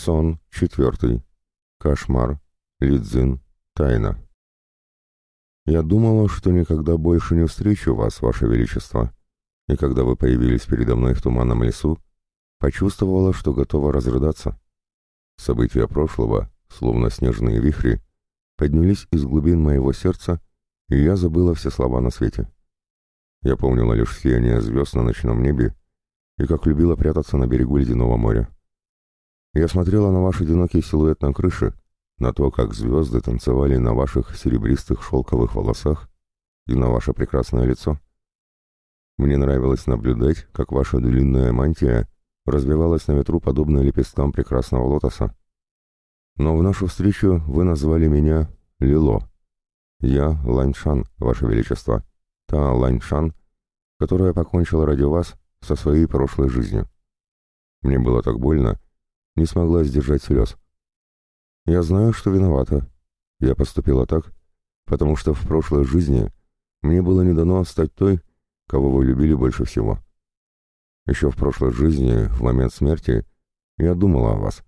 Сон четвертый. Кошмар. Лидзин. Тайна. Я думала, что никогда больше не встречу вас, ваше величество, и когда вы появились передо мной в туманном лесу, почувствовала, что готова разрыдаться. События прошлого, словно снежные вихри, поднялись из глубин моего сердца, и я забыла все слова на свете. Я помнила лишь сияние звезд на ночном небе и как любила прятаться на берегу ледяного моря. Я смотрела на ваш одинокий силуэт на крыше, на то, как звезды танцевали на ваших серебристых шелковых волосах и на ваше прекрасное лицо. Мне нравилось наблюдать, как ваша длинная мантия развивалась на ветру, подобно лепесткам прекрасного лотоса. Но в нашу встречу вы назвали меня Лило. Я Ланьшан, ваше величество. Та Ланьшан, которая покончила ради вас со своей прошлой жизнью. Мне было так больно, не смогла сдержать слез. Я знаю, что виновата. Я поступила так, потому что в прошлой жизни мне было не дано стать той, кого вы любили больше всего. Еще в прошлой жизни, в момент смерти, я думала о вас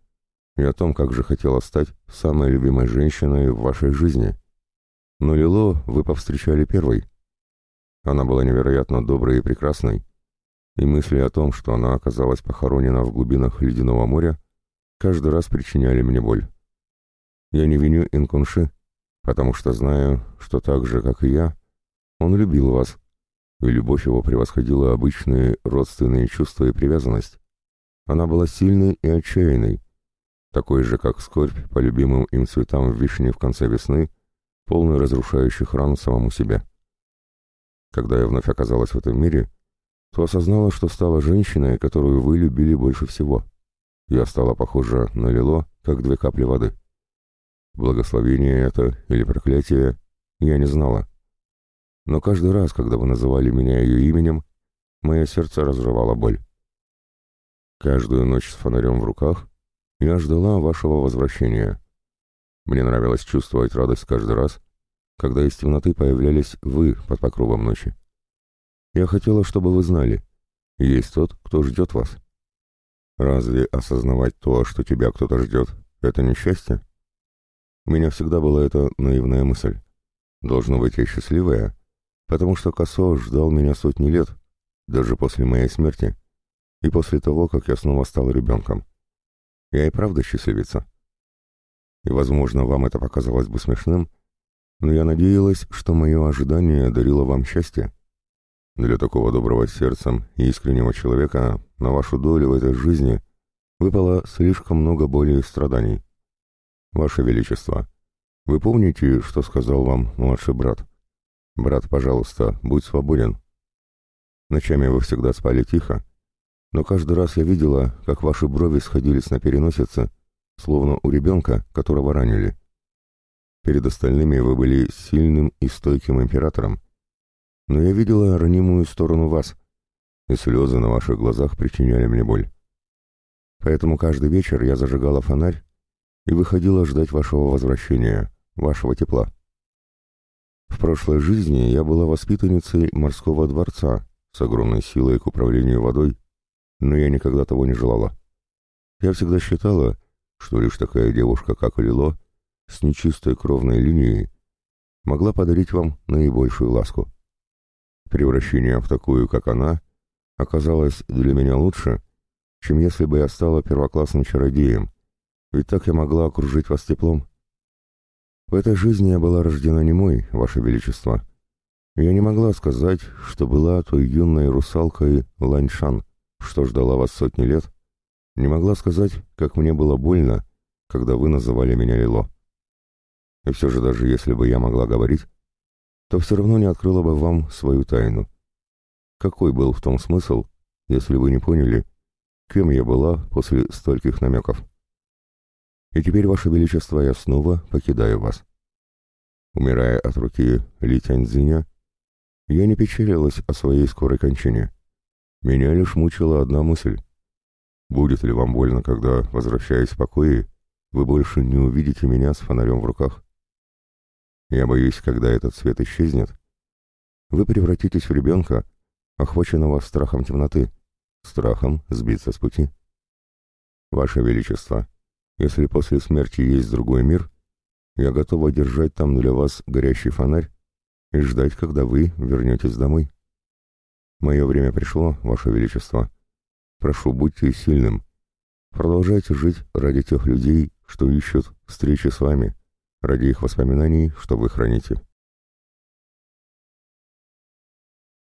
и о том, как же хотела стать самой любимой женщиной в вашей жизни. Но Лило вы повстречали первой. Она была невероятно доброй и прекрасной, и мысли о том, что она оказалась похоронена в глубинах ледяного моря, каждый раз причиняли мне боль. Я не виню Инкунши, потому что знаю, что так же, как и я, он любил вас, и любовь его превосходила обычные родственные чувства и привязанность. Она была сильной и отчаянной, такой же, как скорбь по любимым им цветам в вишне в конце весны, полной разрушающих ран самому себе. Когда я вновь оказалась в этом мире, то осознала, что стала женщиной, которую вы любили больше всего. Я стала похожа на Лило, как две капли воды. Благословение это или проклятие, я не знала. Но каждый раз, когда вы называли меня ее именем, мое сердце разрывало боль. Каждую ночь с фонарем в руках я ждала вашего возвращения. Мне нравилось чувствовать радость каждый раз, когда из темноты появлялись вы под покровом ночи. Я хотела, чтобы вы знали, есть тот, кто ждет вас. Разве осознавать то, что тебя кто-то ждет, это несчастье? У меня всегда была эта наивная мысль. Должно быть, я счастливая, потому что Косо ждал меня сотни лет, даже после моей смерти, и после того, как я снова стал ребенком. Я и правда счастливица. И, возможно, вам это показалось бы смешным, но я надеялась, что мое ожидание дарило вам счастье. Для такого доброго сердцем и искреннего человека на вашу долю в этой жизни выпало слишком много боли и страданий. «Ваше Величество, вы помните, что сказал вам младший брат? Брат, пожалуйста, будь свободен. Ночами вы всегда спали тихо, но каждый раз я видела, как ваши брови сходились на переносице, словно у ребенка, которого ранили. Перед остальными вы были сильным и стойким императором, но я видела ранимую сторону вас, и слезы на ваших глазах причиняли мне боль. Поэтому каждый вечер я зажигала фонарь и выходила ждать вашего возвращения, вашего тепла. В прошлой жизни я была воспитанницей морского дворца с огромной силой к управлению водой, но я никогда того не желала. Я всегда считала, что лишь такая девушка, как Лило, с нечистой кровной линией, могла подарить вам наибольшую ласку. Превращение в такую, как она, оказалось для меня лучше, чем если бы я стала первоклассным чародеем, ведь так я могла окружить вас теплом. В этой жизни я была рождена не мой, Ваше Величество. Я не могла сказать, что была той юной русалкой Ланьшан, что ждала вас сотни лет. Не могла сказать, как мне было больно, когда вы называли меня Лило. И все же даже если бы я могла говорить, то все равно не открыла бы вам свою тайну. Какой был в том смысл, если вы не поняли, кем я была после стольких намеков? И теперь, Ваше Величество, я снова покидаю вас. Умирая от руки Ли Тяньцзиня, я не печалилась о своей скорой кончине. Меня лишь мучила одна мысль. Будет ли вам больно, когда, возвращаясь в покое, вы больше не увидите меня с фонарем в руках? Я боюсь, когда этот свет исчезнет, вы превратитесь в ребенка, охваченного страхом темноты, страхом сбиться с пути. Ваше Величество, Если после смерти есть другой мир, я готова держать там для вас горящий фонарь и ждать, когда вы вернетесь домой. Мое время пришло, Ваше Величество. Прошу, будьте сильным. Продолжайте жить ради тех людей, что ищут встречи с вами, ради их воспоминаний, что вы храните.